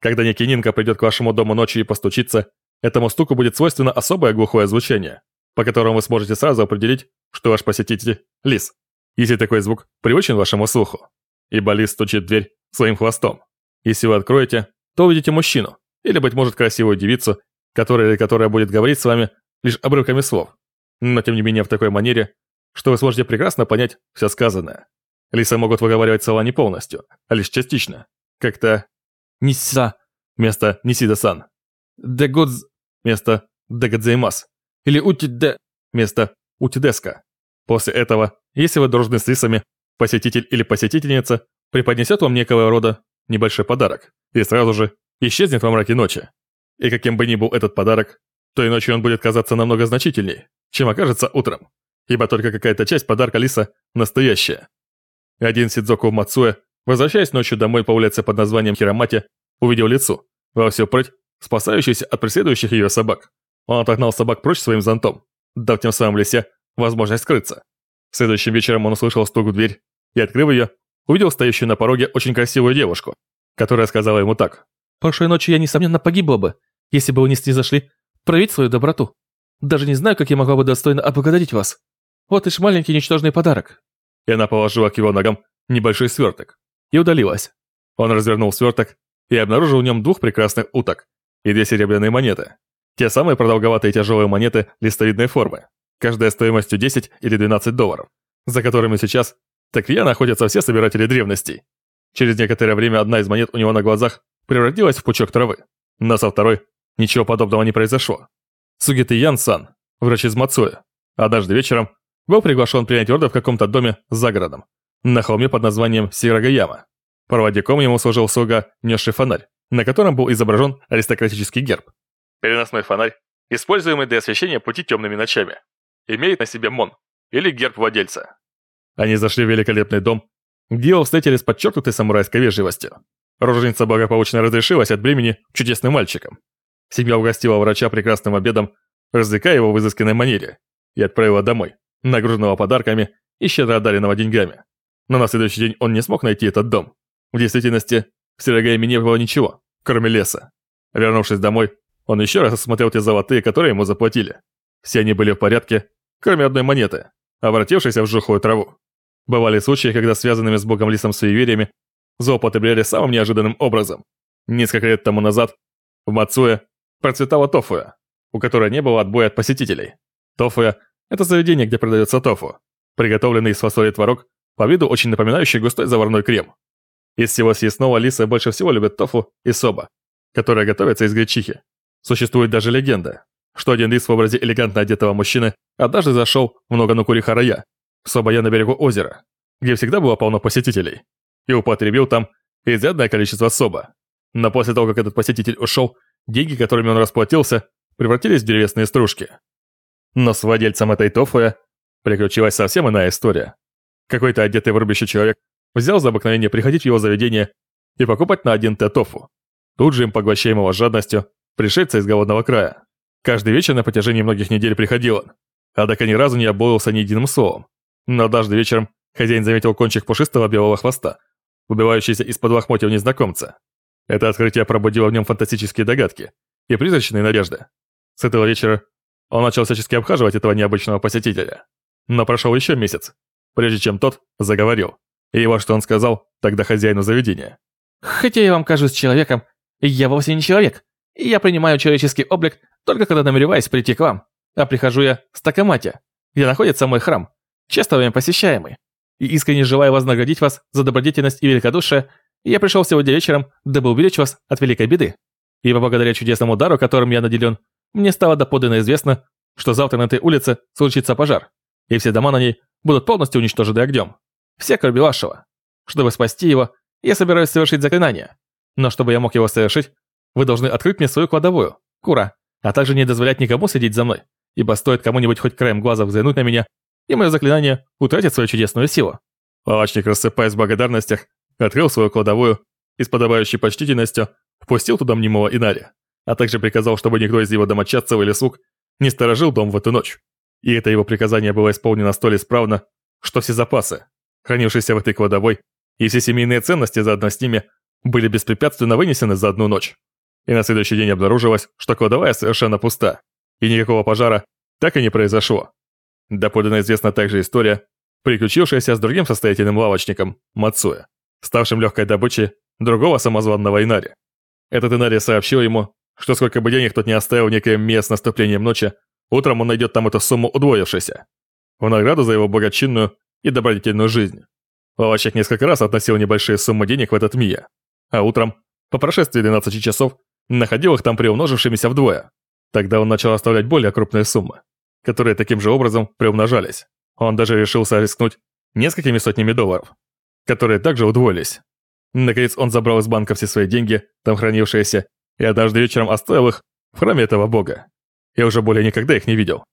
Когда некий Нинка придет к вашему дому ночью и постучится, этому стуку будет свойственно особое глухое звучание, по которому вы сможете сразу определить, что ваш посетитель – лис, если такой звук привычен вашему слуху. Ибо лис стучит в дверь своим хвостом. Если вы откроете, то увидите мужчину, или, быть может, красивую девицу, которая которая будет говорить с вами лишь обрывками слов, но тем не менее в такой манере, что вы сможете прекрасно понять все сказанное. Лисы могут выговаривать слова не полностью, а лишь частично. Как-то «ниса» вместо «нисида-сан», «дегодз» вместо «дегадзеймас» или «утиде» вместо «утидеска». После этого, если вы дружны с лисами, посетитель или посетительница преподнесет вам некого рода небольшой подарок и сразу же исчезнет во мраке ночи. И каким бы ни был этот подарок, той ночью он будет казаться намного значительней, чем окажется утром, ибо только какая-то часть подарка Лиса настоящая. Один Сидзоку Мацуэ, возвращаясь ночью домой по улице под названием Хиромати, увидел лицо, во всю прыть, спасающуюся от преследующих ее собак. Он отогнал собак прочь своим зонтом, дав тем самым Лисе возможность скрыться. Следующим вечером он услышал стук в дверь и, открыв ее, увидел стоящую на пороге очень красивую девушку, которая сказала ему так. «Прошлой ночью я, несомненно, погибла бы, если бы вы не снизошли проявить свою доброту. Даже не знаю, как я могла бы достойно облагодарить вас. Вот лишь маленький ничтожный подарок». И она положила к его ногам небольшой сверток и удалилась. Он развернул сверток и обнаружил в нем двух прекрасных уток и две серебряные монеты. Те самые продолговатые тяжелые монеты листовидной формы, каждая стоимостью 10 или 12 долларов, за которыми сейчас так я находятся все собиратели древностей. Через некоторое время одна из монет у него на глазах превратилась в пучок травы, но со второй ничего подобного не произошло. Сугиты Ян-сан, врач из Мацуэ, однажды вечером был приглашен принять ордер в каком-то доме за городом, на холме под названием Сирагаяма. Проводником ему служил слуга, несший фонарь, на котором был изображен аристократический герб. Переносной фонарь, используемый для освещения пути темными ночами, имеет на себе мон, или герб владельца. Они зашли в великолепный дом, где его встретили с подчеркнутой самурайской вежливостью. Роженица благополучно разрешилась от бремени чудесным мальчиком. Семья угостила врача прекрасным обедом, развлекая его в изысканной манере, и отправила домой, нагруженного подарками и щедро одаренного деньгами. Но на следующий день он не смог найти этот дом. В действительности, в Сирогайме не было ничего, кроме леса. Вернувшись домой, он еще раз осмотрел те золотые, которые ему заплатили. Все они были в порядке, кроме одной монеты, обратившейся в жухлую траву. Бывали случаи, когда связанными с богом лисом суевериями злоупотребляли самым неожиданным образом. Несколько лет тому назад в Мацуэ процветала тофуя, у которой не было отбоя от посетителей. Тофуя – это заведение, где продается тофу, приготовленный из фасоли творог, по виду очень напоминающий густой заварной крем. Из всего съестного лисы больше всего любят тофу и соба, которая готовится из гречихи. Существует даже легенда, что один лис в образе элегантно одетого мужчины однажды зашел в Ноганукури Харая, Собая на берегу озера, где всегда было полно посетителей, и употребил там изрядное количество соба. Но после того, как этот посетитель ушел, деньги, которыми он расплатился, превратились в древесные стружки. Но с владельцем этой тофуя приключилась совсем иная история. Какой-то одетый в рубище человек взял за обыкновение приходить в его заведение и покупать на один т тофу. Тут же им, поглощаемого жадностью, пришельца из голодного края. Каждый вечер на протяжении многих недель приходил он, а так ни разу не обмолвился ни единым словом. Но однажды вечером хозяин заметил кончик пушистого белого хвоста, выбивающийся из-под лохмотьев незнакомца. Это открытие пробудило в нем фантастические догадки и призрачные надежды. С этого вечера он начал всячески обхаживать этого необычного посетителя. Но прошел еще месяц, прежде чем тот заговорил. И вот что он сказал тогда хозяину заведения. «Хотя я вам кажусь человеком, я вовсе не человек. Я принимаю человеческий облик только когда намереваюсь прийти к вам. А прихожу я в Стакамате, где находится мой храм часто вами посещаемый. И искренне желаю вознаградить вас за добродетельность и великодушие, я пришел сегодня вечером, дабы уберечь вас от великой беды. Ибо благодаря чудесному дару, которым я наделен, мне стало доподлинно известно, что завтра на этой улице случится пожар, и все дома на ней будут полностью уничтожены огнем. Все, кроме вашего. Чтобы спасти его, я собираюсь совершить заклинание. Но чтобы я мог его совершить, вы должны открыть мне свою кладовую, кура, а также не дозволять никому следить за мной, ибо стоит кому-нибудь хоть краем глаза взглянуть на меня, и мое заклинание утратит свою чудесную силу. Палачник, рассыпаясь в благодарностях, открыл свою кладовую и с подобающей почтительностью впустил туда мнимого Инари, а также приказал, чтобы никто из его домочадцев или слуг не сторожил дом в эту ночь. И это его приказание было исполнено столь исправно, что все запасы, хранившиеся в этой кладовой, и все семейные ценности заодно с ними, были беспрепятственно вынесены за одну ночь. И на следующий день обнаружилось, что кладовая совершенно пуста, и никакого пожара так и не произошло. Доподлинно известна также история, приключившаяся с другим состоятельным лавочником, Мацуя, ставшим легкой добычей другого самозванного Инари. Этот Инари сообщил ему, что сколько бы денег тот не оставил в некое мест с наступлением ночи, утром он найдет там эту сумму удвоившейся, в награду за его благочинную и добродетельную жизнь. Лавочник несколько раз относил небольшие суммы денег в этот Мия, а утром, по прошествии 12 часов, находил их там приумножившимися вдвое. Тогда он начал оставлять более крупные суммы, которые таким же образом приумножались. Он даже решился рискнуть несколькими сотнями долларов, которые также удвоились. Наконец он забрал из банка все свои деньги, там хранившиеся, и однажды вечером оставил их в храме этого бога. Я уже более никогда их не видел.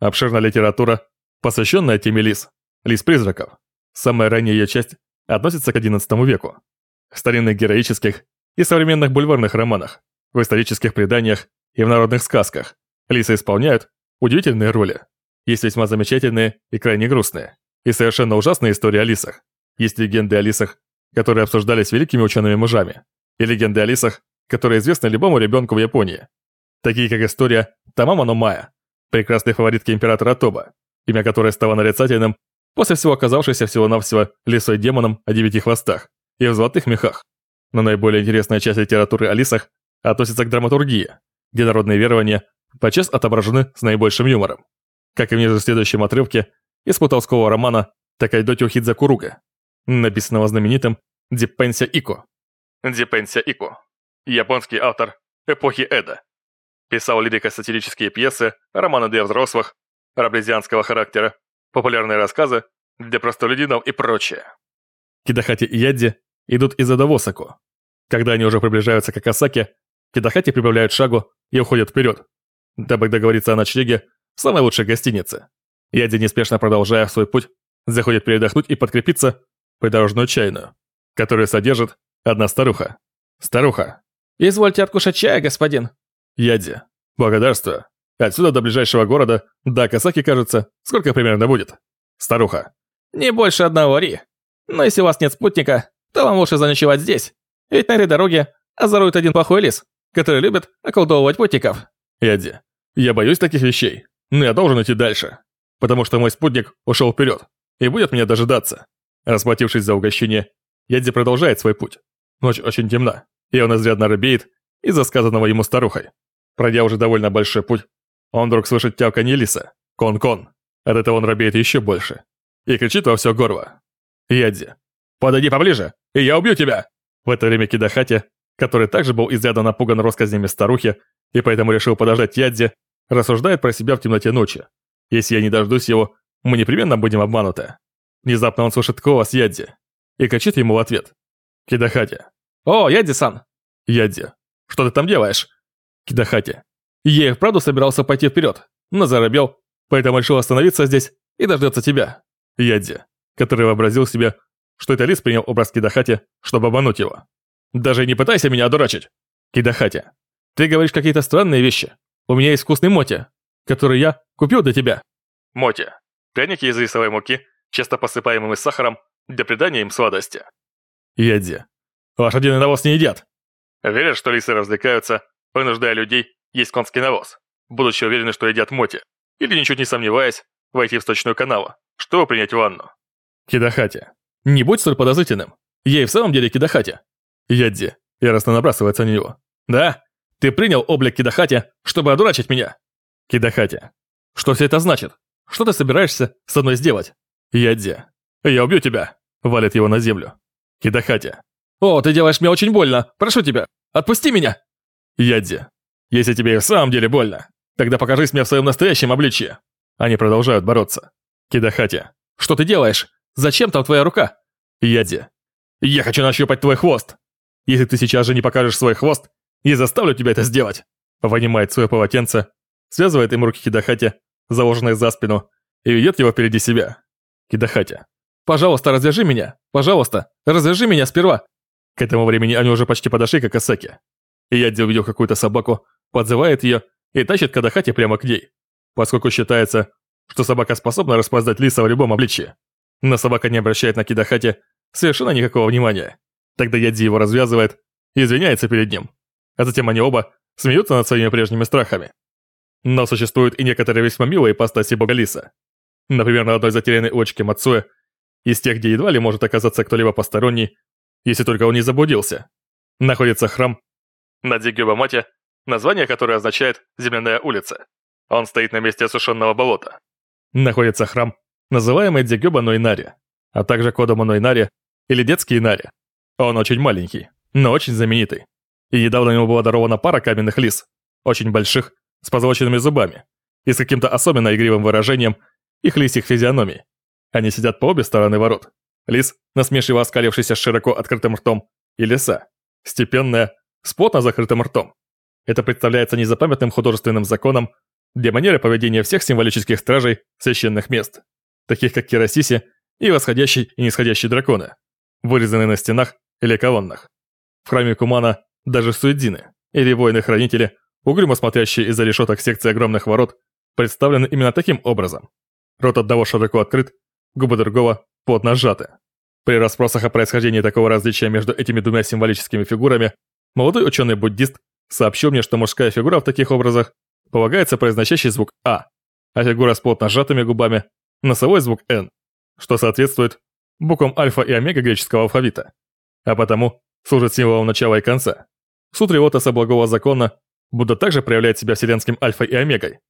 Обширная литература, посвященная теме лис, лис-призраков. Самая ранняя ее часть относится к XI веку. В старинных героических и современных бульварных романах, в исторических преданиях и в народных сказках лисы исполняют удивительные роли. Есть весьма замечательные и крайне грустные, и совершенно ужасные истории о лисах. Есть легенды о лисах, которые обсуждались великими учеными-мужами, и легенды о лисах, которые известны любому ребенку в Японии. Такие как история Тамама но Мая, прекрасной фаворитки императора Тоба, имя которой стало нарицательным после всего оказавшейся всего-навсего лисой-демоном о девяти хвостах и в золотых мехах. Но наиболее интересная часть литературы о лисах относится к драматургии, где народные верования подчас отображены с наибольшим юмором. Как и в ниже следующем отрывке из путалского романа Такайдотю Хидзакуруга, написанного знаменитым Диппенся Ико. Диппенся Ико. Японский автор эпохи Эда. Писал лирико-сатирические пьесы, романы для взрослых, раблезианского характера, популярные рассказы для простолюдинов и прочее. Кидахати и Ядди идут из Адавосаку. Когда они уже приближаются к Акасаке, Кидахати прибавляют шагу и уходят вперед, дабы договориться о ночлеге в самой лучшей гостинице. Ядди, неспешно продолжая свой путь, заходит передохнуть и подкрепиться придорожную чайную, которую содержит одна старуха. Старуха. «Извольте откушать чая, господин». Ядди. Благодарствую. Отсюда до ближайшего города, до Касаки, кажется, сколько примерно будет? Старуха. Не больше одного ри. Но если у вас нет спутника, то вам лучше заночевать здесь. Ведь на этой дороге озорует один плохой лис, который любит околдовывать путников. Ядди. Я боюсь таких вещей, но я должен идти дальше, потому что мой спутник ушел вперед и будет меня дожидаться. Расплатившись за угощение, Ядди продолжает свой путь. Ночь очень темна, и он изрядно робеет из-за сказанного ему старухой. Пройдя уже довольно большой путь, он вдруг слышит тявканье лиса. Кон-кон. От этого он робеет еще больше. И кричит во все горло. Ядзи, подойди поближе, и я убью тебя!» В это время Кидахати, который также был изрядно напуган россказнями старухи и поэтому решил подождать Ядзи, рассуждает про себя в темноте ночи. «Если я не дождусь его, мы непременно будем обмануты». Внезапно он слышит голос Ядзи и кричит ему в ответ. «Кидахати». «О, Ядзи-сан!» «Ядзи, что ты там делаешь?» Кидахати. Я и вправду собирался пойти вперед, но заробел, поэтому решил остановиться здесь и дождаться тебя. Ядзи, который вообразил себе, что это лис принял образ Кидахати, чтобы обмануть его. Даже не пытайся меня одурачить. Кидахати, ты говоришь какие-то странные вещи. У меня есть вкусный моти, который я купил для тебя. Моти. Пряники из рисовой муки, часто посыпаемыми сахаром, для придания им сладости. Ядзи. Лошадиный навоз не едят. Верят, что лисы развлекаются, вынуждая людей есть конский навоз, будучи уверены, что едят моти, или ничуть не сомневаясь, войти в сточную канаву, чтобы принять ванну. Кидахати. Не будь столь подозрительным. Я и в самом деле Кидахати. Ядди. Яростно набрасывается на него. Да? Ты принял облик Кидахати, чтобы одурачить меня? Кидахати. Что все это значит? Что ты собираешься со мной сделать? Ядди. Я убью тебя. Валит его на землю. Кидахати. О, ты делаешь мне очень больно. Прошу тебя, отпусти меня. Ядди. Если тебе и в самом деле больно, тогда покажись мне в своем настоящем обличье. Они продолжают бороться. Кидахати. Что ты делаешь? Зачем там твоя рука? Яди. Я хочу нащупать твой хвост. Если ты сейчас же не покажешь свой хвост, я заставлю тебя это сделать. Вынимает свое полотенце, связывает им руки Кидахати, заложенные за спину, и ведет его впереди себя. Кидахати. Пожалуйста, развяжи меня. Пожалуйста, развяжи меня сперва. К этому времени они уже почти подошли к Акасаке. Ядзи увидел какую-то собаку, подзывает ее и тащит Кадахати прямо к ней, поскольку считается, что собака способна распознать лиса в любом обличье. Но собака не обращает на Кидахати совершенно никакого внимания Тогда Ядзи его развязывает и извиняется перед ним. А затем они оба смеются над своими прежними страхами. Но существуют и некоторые весьма милые ипостаси бога Лиса. Например, на одной затерянной улочке Мацуэ, из тех, где едва ли может оказаться кто-либо посторонний, если только он не заблудился, находится храм на Дигёба-Мате, название которое означает «земляная улица». Он стоит на месте осушенного болота. Находится храм, называемый Дигёба Нойнари, а также Кодома Нойнари или Детский Инари. Он очень маленький, но очень знаменитый. И недавно ему была дарована пара каменных лис, очень больших, с позолоченными зубами и с каким-то особенно игривым выражением их лисьих физиономий. Они сидят по обе стороны ворот. Лис, насмешливо оскалившийся с широко открытым ртом, и лиса, степенная, с плотно закрытым ртом. Это представляется незапамятным художественным законом для манеры поведения всех символических стражей священных мест, таких как Кирасиси и восходящий и нисходящий драконы, вырезанные на стенах или колоннах. В храме Кумана даже суэдзины или воины-хранители, угрюмо смотрящие из-за решеток секции огромных ворот, представлены именно таким образом. Рот одного широко открыт, губы другого плотно сжаты. При расспросах о происхождении такого различия между этими двумя символическими фигурами, молодой ученый-буддист сообщил мне, что мужская фигура в таких образах полагается произносящий звук «а», а фигура с плотно сжатыми губами – носовой звук «н», что соответствует буквам альфа и омега греческого алфавита, а потому служит символом начала и конца. Сутри Лотоса Благого Закона Будда также проявляет себя вселенским альфа и омегой,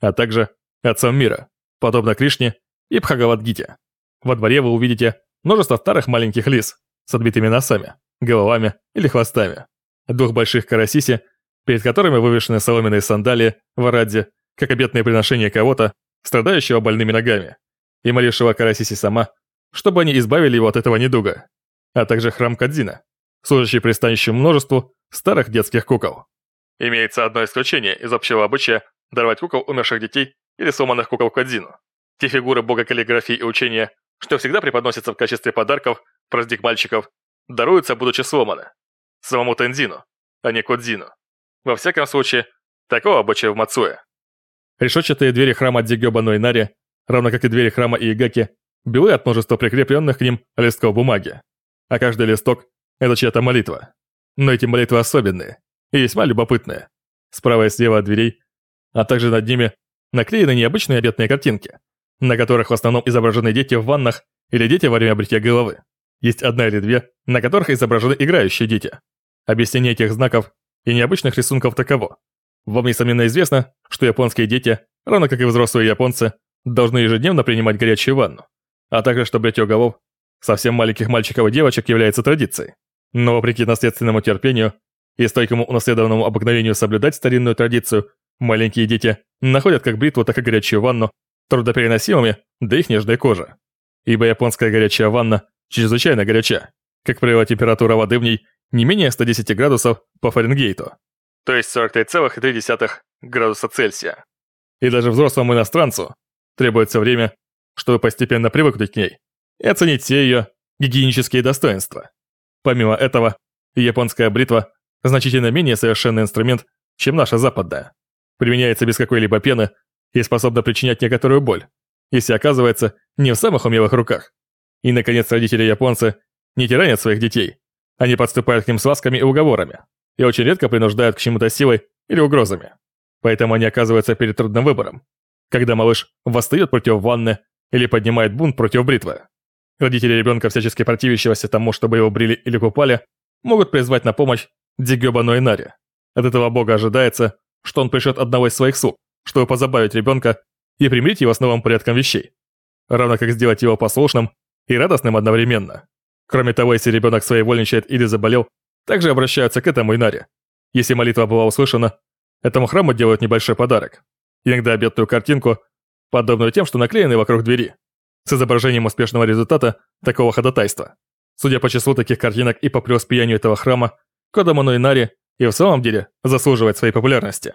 а также отцом мира, подобно Кришне и Бхагавадгите. Во дворе вы увидите множество старых маленьких лис с отбитыми носами, головами или хвостами, двух больших карасиси, перед которыми вывешены соломенные сандалии в Арадзе, как обетное приношение кого-то, страдающего больными ногами, и молившего карасиси сама, чтобы они избавили его от этого недуга, а также храм Кадзина, служащий пристанищем множеству старых детских кукол. Имеется одно исключение из общего обычая даровать кукол умерших детей или сломанных кукол Кадзину. Те фигуры бога каллиграфии и учения, что всегда преподносятся в качестве подарков, праздник мальчиков, даруются, будучи сломаны. Самому Тензину, а не Кодзину. Во всяком случае, такого обычая в Мацуэ. Решетчатые двери храма Дзигёба Нойнари, равно как и двери храма Иегаки, белы от множества прикрепленных к ним листков бумаги. А каждый листок – это чья-то молитва. Но эти молитвы особенные и весьма любопытные. Справа и слева от дверей, а также над ними наклеены необычные обетные картинки, на которых в основном изображены дети в ваннах или дети во время бритья головы. Есть одна или две, на которых изображены играющие дети. Объяснение этих знаков и необычных рисунков таково. Вам, несомненно, известно, что японские дети, равно как и взрослые японцы, должны ежедневно принимать горячую ванну, а также что бритье голов совсем маленьких мальчиков и девочек является традицией. Но вопреки наследственному терпению и стойкому унаследованному обыкновению соблюдать старинную традицию, маленькие дети находят как бритву, так и горячую ванну трудопереносимыми до их нежной кожи. Ибо японская горячая ванна чрезвычайно горяча. Как правило, температура воды в ней не менее 110 градусов по Фаренгейту, то есть 43,3 градуса Цельсия. И даже взрослому иностранцу требуется время, чтобы постепенно привыкнуть к ней и оценить все ее гигиенические достоинства. Помимо этого, японская бритва значительно менее совершенный инструмент, чем наша западная. Применяется без какой-либо пены и способна причинять некоторую боль, если оказывается не в самых умелых руках. И, наконец, родители-японцы не тиранят своих детей. Они подступают к ним с ласками и уговорами, и очень редко принуждают к чему-то силой или угрозами. Поэтому они оказываются перед трудным выбором, когда малыш восстает против ванны или поднимает бунт против бритвы. Родители ребенка, всячески противящегося тому, чтобы его брили или купали, могут призвать на помощь Дигёба Нойнари. От этого бога ожидается, что он пришлет одного из своих слуг, чтобы позабавить ребенка и примирить его с новым порядком вещей. Равно как сделать его послушным и радостным одновременно. Кроме того, если ребенок своевольничает или заболел, также обращаются к этому Инаре. Если молитва была услышана, этому храму делают небольшой подарок. Иногда обетную картинку, подобную тем, что наклеены вокруг двери, с изображением успешного результата такого ходатайства. Судя по числу таких картинок и по преуспеянию этого храма, Кодамоно Инари и в самом деле заслуживает своей популярности.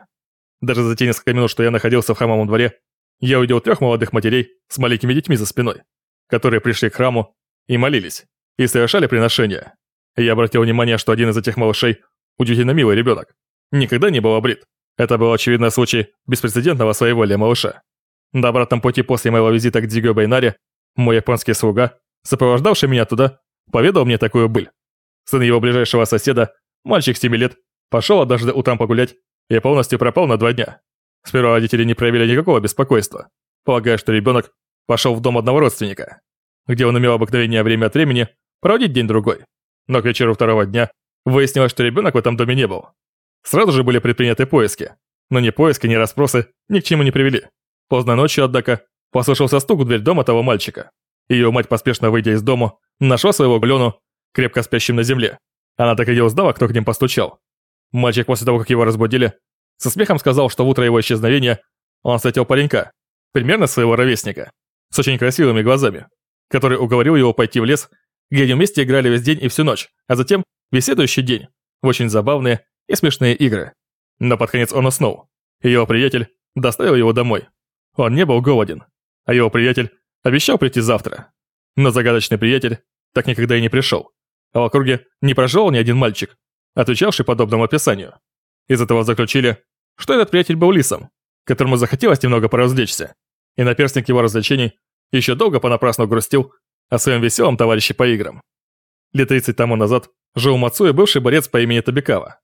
Даже за те несколько минут, что я находился в храмовом дворе, я увидел трех молодых матерей с маленькими детьми за спиной, которые пришли к храму и молились, и совершали приношения. Я обратил внимание, что один из этих малышей, удивительно милый ребенок, никогда не был обрит. Это был очевидно случай беспрецедентного своеволия малыша. На обратном пути после моего визита к Дигё Байнаре, мой японский слуга, сопровождавший меня туда, поведал мне такую быль. сын его ближайшего соседа, мальчик 7 лет, пошел однажды утром погулять и полностью пропал на два дня. Сперва родители не проявили никакого беспокойства, полагая, что ребенок пошел в дом одного родственника, где он имел обыкновение время от времени проводить день-другой. Но к вечеру второго дня выяснилось, что ребенок в этом доме не был. Сразу же были предприняты поиски, но ни поиски, ни расспросы ни к чему не привели. Поздно ночью, однако, послышался стук в дверь дома того мальчика. Ее мать, поспешно выйдя из дома, нашла своего Глену, крепко спящим на земле. Она так и не узнала, кто к ним постучал. Мальчик после того, как его разбудили, со смехом сказал, что в утро его исчезновения он встретил паренька, примерно своего ровесника, с очень красивыми глазами, который уговорил его пойти в лес, где они вместе играли весь день и всю ночь, а затем, весь следующий день, в очень забавные и смешные игры. Но под конец он уснул, и его приятель доставил его домой. Он не был голоден, а его приятель обещал прийти завтра. Но загадочный приятель так никогда и не пришел, а в округе не прожил ни один мальчик, отвечавший подобному описанию. Из этого заключили, что этот приятель был лисом, которому захотелось немного поразвлечься, и наперстник его развлечений еще долго понапрасну грустил о своем веселом товарище по играм. Лет 30 тому назад жил Мацуя бывший борец по имени Табикава,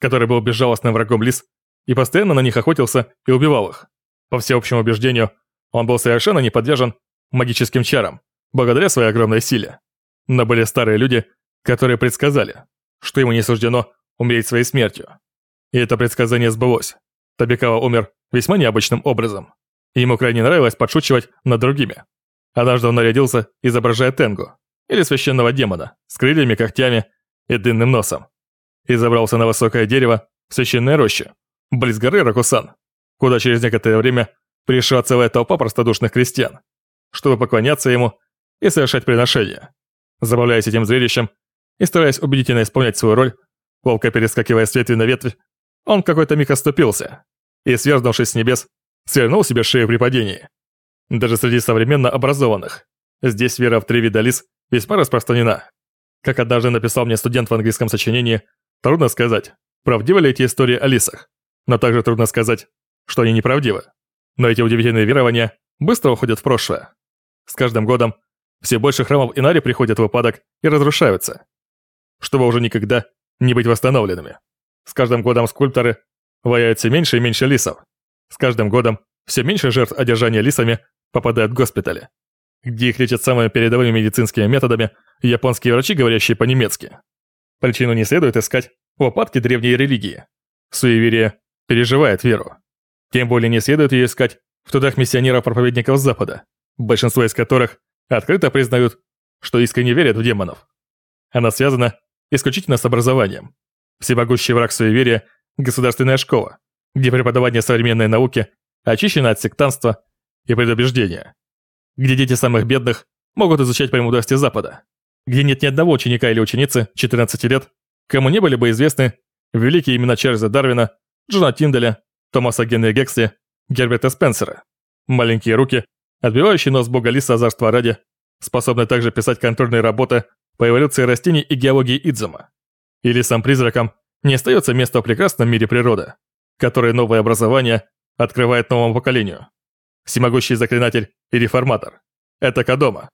который был безжалостным врагом лис и постоянно на них охотился и убивал их. По всеобщему убеждению, он был совершенно не подвержен магическим чарам, благодаря своей огромной силе. Но были старые люди, которые предсказали, что ему не суждено умереть своей смертью. И это предсказание сбылось. Табикава умер весьма необычным образом. И ему крайне нравилось подшучивать над другими. Однажды он нарядился, изображая Тенгу, или священного демона, с крыльями, когтями и дынным носом. И забрался на высокое дерево в священной роще, близ горы Ракусан, куда через некоторое время пришла целая толпа простодушных крестьян, чтобы поклоняться ему и совершать приношения. Забавляясь этим зрелищем и стараясь убедительно исполнять свою роль, ловко перескакивая с ветви на ветвь, он какой-то миг оступился и, сверзнувшись с небес, свернул себе шею при падении. Даже среди современно образованных. Здесь вера в три вида лис весьма распространена. Как однажды написал мне студент в английском сочинении, трудно сказать, правдивы ли эти истории о лисах, но также трудно сказать, что они неправдивы. Но эти удивительные верования быстро уходят в прошлое. С каждым годом все больше храмов Инари приходят в упадок и разрушаются, чтобы уже никогда не быть восстановленными. С каждым годом скульпторы ваяют все меньше и меньше лисов. С каждым годом все меньше жертв одержания лисами попадают в госпитали, где их лечат самыми передовыми медицинскими методами японские врачи, говорящие по-немецки. Причину не следует искать в упадке древней религии. Суеверие переживает веру. Тем более не следует ее искать в трудах миссионеров-проповедников Запада, большинство из которых открыто признают, что искренне верят в демонов. Она связана исключительно с образованием. Всемогущий враг суеверия – государственная школа, где преподавание современной науки очищено от сектанства и предубеждения, где дети самых бедных могут изучать премудрости Запада, где нет ни одного ученика или ученицы 14 лет, кому не были бы известны великие имена Чарльза Дарвина, Джона Тинделя, Томаса Генри Гексли, Герберта Спенсера. Маленькие руки, отбивающие нос бога Лиса царства ради, способны также писать контрольные работы по эволюции растений и геологии Идзума. Или сам призракам не остается места в прекрасном мире природы, которое новое образование открывает новому поколению. Всемогущий заклинатель и реформатор. Это Кадома.